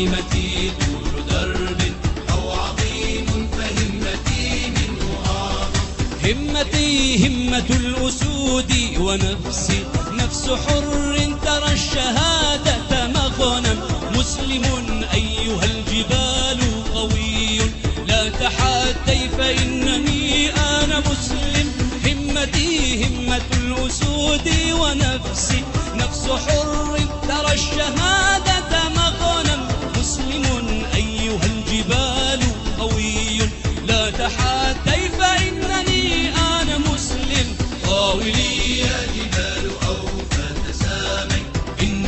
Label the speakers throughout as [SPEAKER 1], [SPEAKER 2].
[SPEAKER 1] يثني عزيمتي طول درب أو عظيم فهمتي منه أعظم همتي همة الأسود ونفسي نفس حر ترى الشهادة مغنم۔ مسلم أيها الجبال قوي لا تحدي فإنني أنا مسلم۔ همتي همة الأسود ونفسي نفس حر ترى الشهادة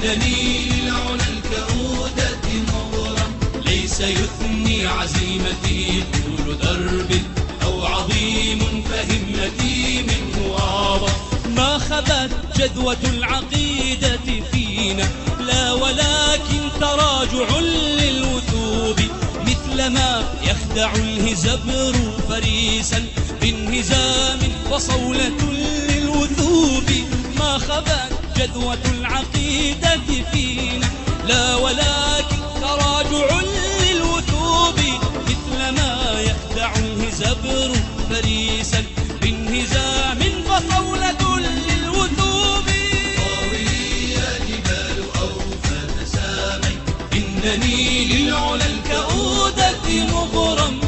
[SPEAKER 2] إنني للعلا الكؤودة مغرم. ليس يثني عزيمتي طول درب أو عظيم فهمتي منه أعظم
[SPEAKER 1] ما خبت جدوى العقيدة فينا، لا ولكن تراجع للوثوب. مثلما يخدع الهزبر فريسا، بانهزام وصولة للوثوب خبت جدوى العقيدة فينا. لا ولكن تراجع للوثوب مثلما يخدع الهزبر فريسا بانهزام وصولة للوثوب.
[SPEAKER 2] طاولي يا جبال أوفى تسامي إنني للعلا الكؤودة مغرم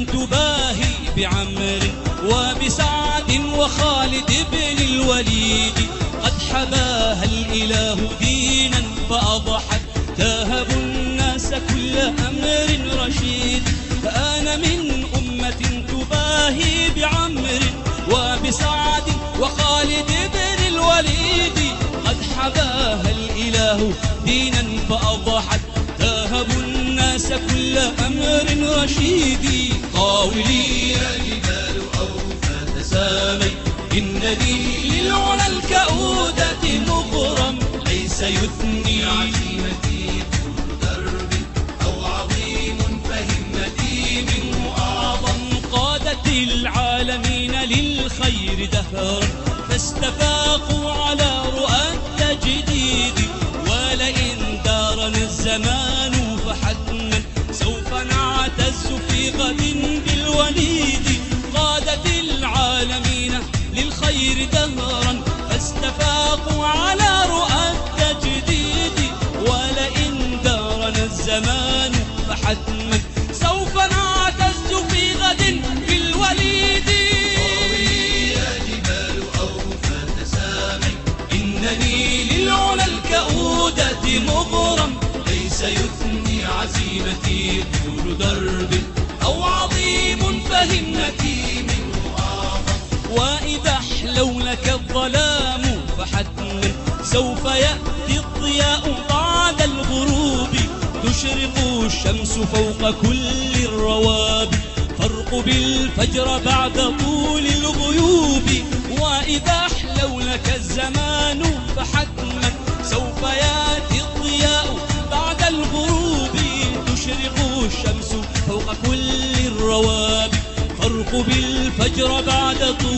[SPEAKER 1] أمة تباهي بعمر وبسعد وخالد بن الوليد. قد حباها الإله دينا فأضحت. تاهب الناس كل أمر رشيد. أنا من أمة تباهي بعمر وبسعد وخالد بن الوليد. قد حباها الإله دينا فأضحت. تاهب الناس كل أمر رشيد.
[SPEAKER 2] طاولي يا جبال أوفى تسامي إنني للعلا الكؤودة مغرم ليس يثني عزيمتي طول درب أو عظيم فهمتي منه أعظم
[SPEAKER 1] قادت العالمين للخير دهرا فاستفاقوا للخير دهرا فاستفاقوا على رؤى التجديد ولئن دارنا الزمان فحتما سوف نعتز في غد بالوليد
[SPEAKER 2] طاولي يا جبال أوفى تسامي إنني للعلا الكؤودة مغرم ليس يثني عزيمتي طول درب أو عظيم فهمتي
[SPEAKER 1] سوف يأتي الضياء بعد الغروب. تشرق الشمس فوق كل الرواب. فارقب الفجر بعد طول الغيوب. وإذا احلو لك الزمان فحتما سوف يأتي الضياء بعد الغروب. تشرق الشمس فوق كل الرواب. فارقب الفجر بعد طول